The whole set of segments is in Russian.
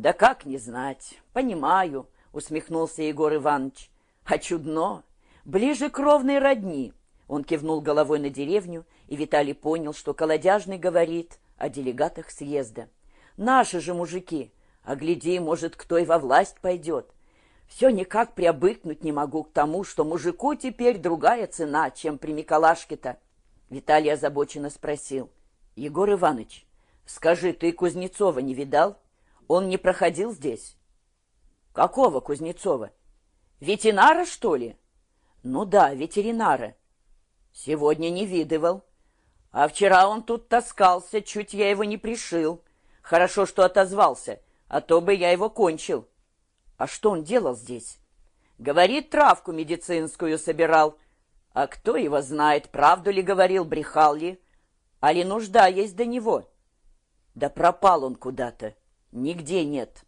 Да как не знать, понимаю, усмехнулся Егор Иванович. А чудно, ближе кровной родни. Он кивнул головой на деревню, и Виталий понял, что колодяжный говорит о делегатах съезда. Наши же мужики, а гляди, может, кто и во власть пойдет. Все никак приобыкнуть не могу к тому, что мужику теперь другая цена, чем при Миколашке-то. Виталий озабоченно спросил. Егор Иванович, скажи, ты Кузнецова не видал? Он не проходил здесь? Какого Кузнецова? Ветеринара, что ли? Ну да, ветеринара. Сегодня не видывал. А вчера он тут таскался, чуть я его не пришил. Хорошо, что отозвался, а то бы я его кончил. А что он делал здесь? Говорит, травку медицинскую собирал. А кто его знает, правду ли говорил, брехал ли? А ли нужда есть до него? Да пропал он куда-то. Нигде нет.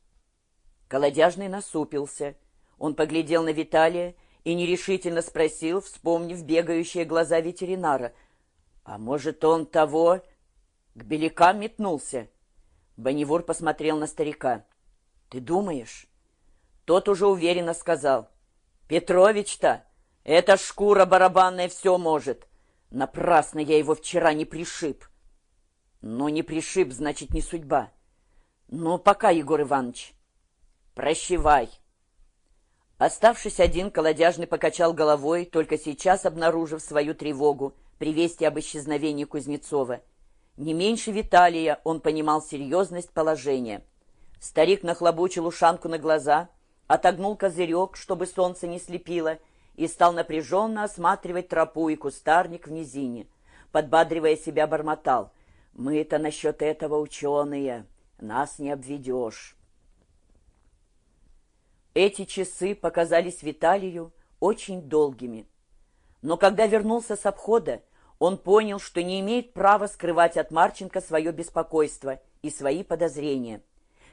Колодяжный насупился. Он поглядел на Виталия и нерешительно спросил, вспомнив бегающие глаза ветеринара. «А может, он того...» К белякам метнулся. Бонневур посмотрел на старика. «Ты думаешь?» Тот уже уверенно сказал. «Петрович-то, эта шкура барабанная все может. Напрасно я его вчера не пришиб». «Ну, не пришиб, значит, не судьба. Ну, пока, Егор Иванович. Прощевай». Оставшись один, колодяжный покачал головой, только сейчас обнаружив свою тревогу при вести об исчезновении Кузнецова. Не меньше Виталия он понимал серьезность положения. Старик нахлобучил ушанку на глаза, отогнул козырек, чтобы солнце не слепило, и стал напряженно осматривать тропу и кустарник в низине. Подбадривая себя, бормотал. «Мы-то насчет этого ученые, нас не обведешь». Эти часы показались Виталию очень долгими. Но когда вернулся с обхода, он понял, что не имеет права скрывать от Марченко свое беспокойство и свои подозрения.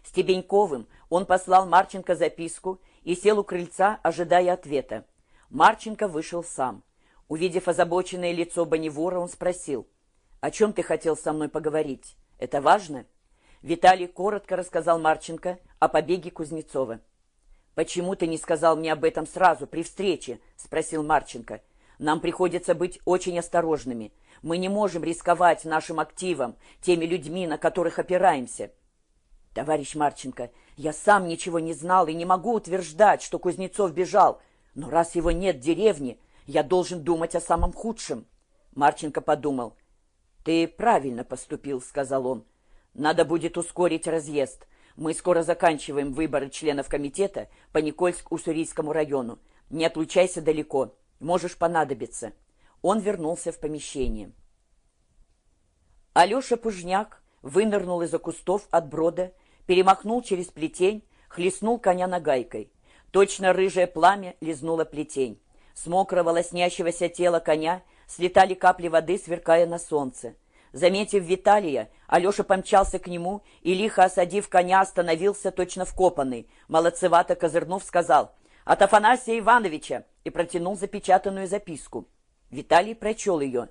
С Тебеньковым он послал Марченко записку и сел у крыльца, ожидая ответа. Марченко вышел сам. Увидев озабоченное лицо Бонневора, он спросил, «О чем ты хотел со мной поговорить? Это важно?» Виталий коротко рассказал Марченко о побеге Кузнецова. «Почему ты не сказал мне об этом сразу, при встрече?» — спросил Марченко. «Нам приходится быть очень осторожными. Мы не можем рисковать нашим активом, теми людьми, на которых опираемся». «Товарищ Марченко, я сам ничего не знал и не могу утверждать, что Кузнецов бежал. Но раз его нет в деревне, я должен думать о самом худшем». Марченко подумал. «Ты правильно поступил», — сказал он. «Надо будет ускорить разъезд. Мы скоро заканчиваем выборы членов комитета по Никольск-Уссурийскому району. Не отлучайся далеко. Можешь понадобиться. Он вернулся в помещение. Алеша Пужняк вынырнул из-за кустов от брода, перемахнул через плетень, хлестнул коня нагайкой. Точно рыжее пламя лизнуло плетень. С мокрого лоснящегося тела коня слетали капли воды, сверкая на солнце. Заметив Виталия, Алеша помчался к нему и, лихо осадив коня, остановился точно вкопанный. Молодцевато козырнув, сказал «От Афанасия Ивановича!» и протянул запечатанную записку. Виталий прочел ее.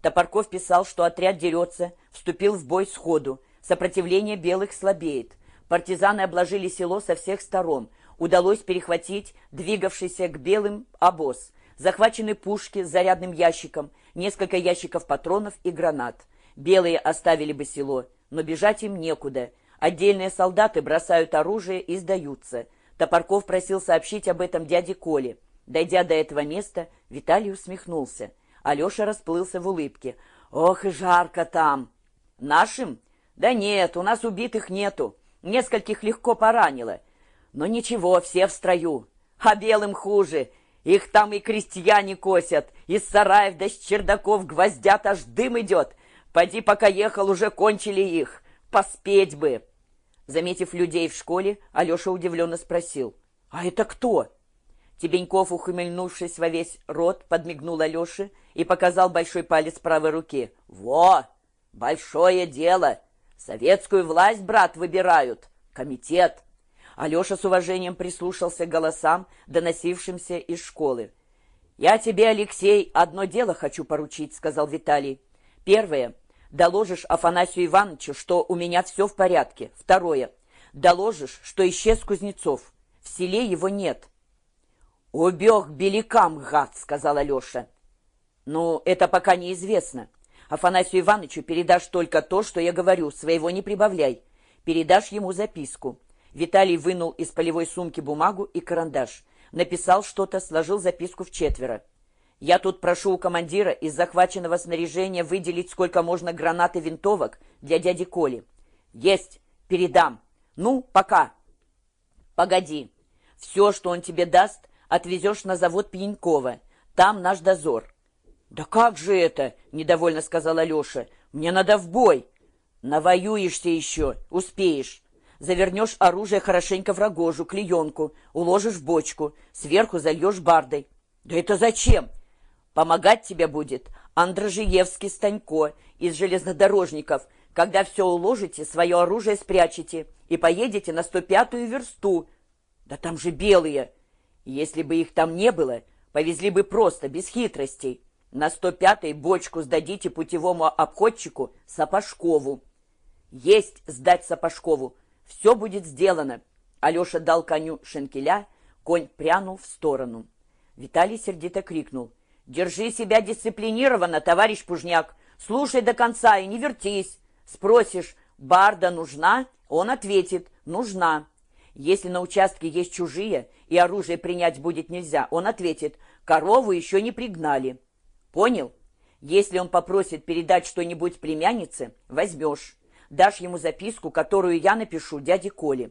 Топорков писал, что отряд дерется, вступил в бой сходу. Сопротивление белых слабеет. Партизаны обложили село со всех сторон. Удалось перехватить двигавшийся к белым обоз. Захвачены пушки с зарядным ящиком, несколько ящиков патронов и гранат. Белые оставили бы село, но бежать им некуда. Отдельные солдаты бросают оружие и сдаются. Топорков просил сообщить об этом дяде Коле. Дойдя до этого места, Виталий усмехнулся. Алеша расплылся в улыбке. «Ох и жарко там!» «Нашим? Да нет, у нас убитых нету. Нескольких легко поранило. Но ничего, все в строю. А белым хуже. Их там и крестьяне косят, из сараев до с чердаков гвоздят, аж дым идет. Поди, пока ехал, уже кончили их. Поспеть бы. Заметив людей в школе, Алеша удивленно спросил. «А это кто?» Тебеньков, ухмыльнувшись во весь рот, подмигнул Алёше и показал большой палец правой руки. «Во! Большое дело! Советскую власть, брат, выбирают! Комитет!» Алеша с уважением прислушался к голосам, доносившимся из школы. «Я тебе, Алексей, одно дело хочу поручить», — сказал Виталий. «Первое. Доложишь Афанасию Ивановичу, что у меня все в порядке. Второе. Доложишь, что исчез Кузнецов. В селе его нет». «Убег беликам, гад!» — сказал Алеша. «Ну, это пока неизвестно. Афанасию Ивановичу передашь только то, что я говорю, своего не прибавляй. Передашь ему записку». Виталий вынул из полевой сумки бумагу и карандаш. Написал что-то, сложил записку в четверо. «Я тут прошу у командира из захваченного снаряжения выделить сколько можно гранат и винтовок для дяди Коли». «Есть! Передам! Ну, пока!» «Погоди! Все, что он тебе даст, отвезешь на завод Пьянкова. Там наш дозор». «Да как же это?» — недовольно сказал Алеша. «Мне надо в бой». «Навоюешься еще, успеешь. Завернешь оружие хорошенько в рогожу, клеенку, уложишь в бочку, сверху зальешь бардой». «Да это зачем?» «Помогать тебе будет Андрожиевский Станько из железнодорожников. Когда все уложите, свое оружие спрячете и поедете на 105-ю версту». «Да там же белые!» Если бы их там не было, повезли бы просто, без хитростей. На 105-й бочку сдадите путевому обходчику Сапожкову. Есть сдать Сапожкову. Все будет сделано. Алеша дал коню шенкеля, конь прянул в сторону. Виталий сердито крикнул. «Держи себя дисциплинированно, товарищ Пужняк. Слушай до конца и не вертись. Спросишь, барда нужна? Он ответит, нужна. Если на участке есть чужие, и оружие принять будет нельзя, он ответит, корову еще не пригнали. Понял? Если он попросит передать что-нибудь племяннице, возьмешь. Дашь ему записку, которую я напишу дяде Коле.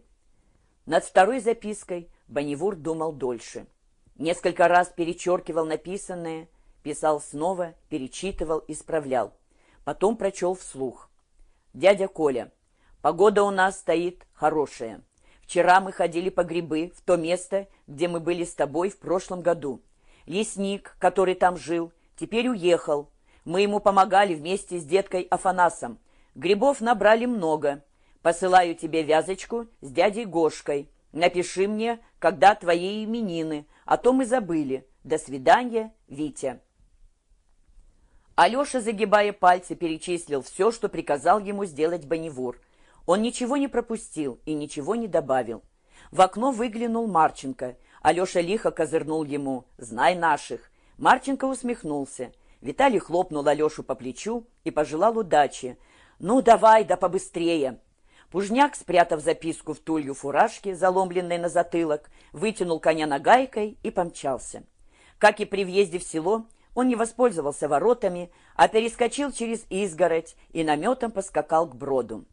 Над второй запиской Бонневур думал дольше. Несколько раз перечеркивал написанное, писал снова, перечитывал, исправлял. Потом прочел вслух. «Дядя Коля, погода у нас стоит хорошая. Вчера мы ходили по грибы в то место, где мы были с тобой в прошлом году. Лесник, который там жил, теперь уехал. Мы ему помогали вместе с деткой Афанасом. Грибов набрали много. Посылаю тебе вязочку с дядей Гошкой. Напиши мне, когда твои именины, а то мы забыли. До свидания, Витя. Алеша, загибая пальцы, перечислил все, что приказал ему сделать Бонневур. Он ничего не пропустил и ничего не добавил. В окно выглянул Марченко. Алеша лихо козырнул ему «Знай наших». Марченко усмехнулся. Виталий хлопнул Алешу по плечу и пожелал удачи. «Ну, давай, да побыстрее!» Пужняк, спрятав записку в тулью фуражки, заломленной на затылок, вытянул коня нагайкой и помчался. Как и при въезде в село, он не воспользовался воротами, а перескочил через изгородь и наметом поскакал к броду.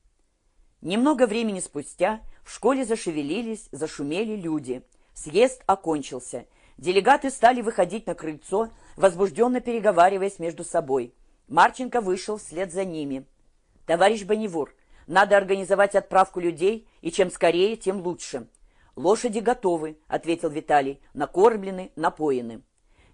Немного времени спустя в школе зашевелились, зашумели люди. Съезд окончился. Делегаты стали выходить на крыльцо, возбужденно переговариваясь между собой. Марченко вышел вслед за ними. «Товарищ Бонневур, надо организовать отправку людей, и чем скорее, тем лучше». «Лошади готовы», — ответил Виталий, — «накормлены, напоены».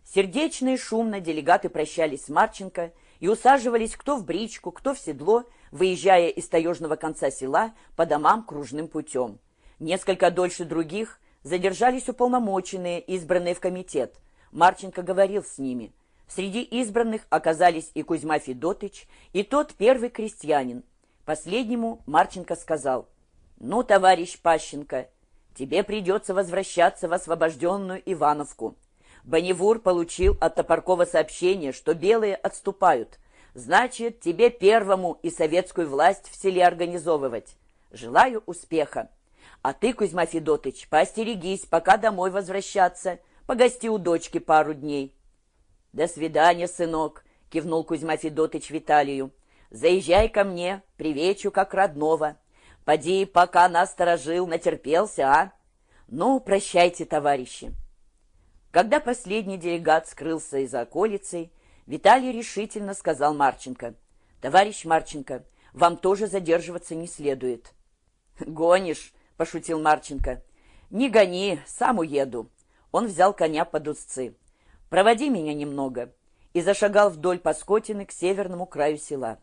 Сердечно и шумно делегаты прощались с Марченко и усаживались кто в бричку, кто в седло, выезжая из таежного конца села по домам кружным путем. Несколько дольше других задержались уполномоченные, избранные в комитет. Марченко говорил с ними. Среди избранных оказались и Кузьма Федотыч, и тот первый крестьянин. Последнему Марченко сказал, «Ну, товарищ Пащенко, тебе придется возвращаться в освобожденную Ивановку». Бонневур получил от Топоркова сообщение, что белые отступают. Значит, тебе первому и советскую власть в селе организовывать. Желаю успеха. А ты, Кузьма Федотыч, поостерегись, пока домой возвращаться. Погости у дочки пару дней. До свидания, сынок, кивнул Кузьма Федотыч Виталию. Заезжай ко мне, привечу как родного. Поди, пока нас сторожил, натерпелся, а? Ну, прощайте, товарищи. Когда последний делегат скрылся из околицы, Виталий решительно сказал Марченко. «Товарищ Марченко, вам тоже задерживаться не следует». «Гонишь», — пошутил Марченко. «Не гони, сам уеду». Он взял коня под узцы. «Проводи меня немного» и зашагал вдоль Паскотины к северному краю села.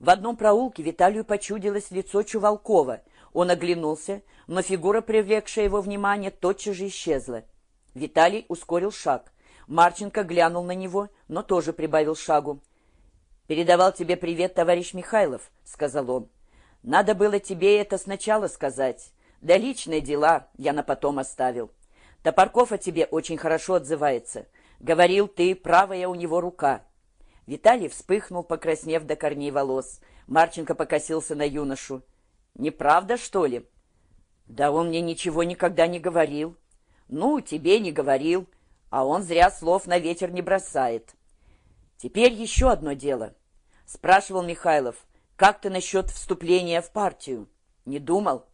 В одном проулке Виталию почудилось лицо Чувалкова. Он оглянулся, но фигура, привлекшая его внимание, тотчас же исчезла. Виталий ускорил шаг. Марченко глянул на него, но тоже прибавил шагу. «Передавал тебе привет товарищ Михайлов», — сказал он. «Надо было тебе это сначала сказать. Да личные дела я на потом оставил. Топорков о тебе очень хорошо отзывается. Говорил, ты правая у него рука. Виталий вспыхнул, покраснев до корней волос. Марченко покосился на юношу. «Неправда, что ли?» «Да он мне ничего никогда не говорил». «Ну, тебе не говорил, а он зря слов на ветер не бросает». «Теперь еще одно дело», — спрашивал Михайлов. «Как ты насчет вступления в партию? Не думал?»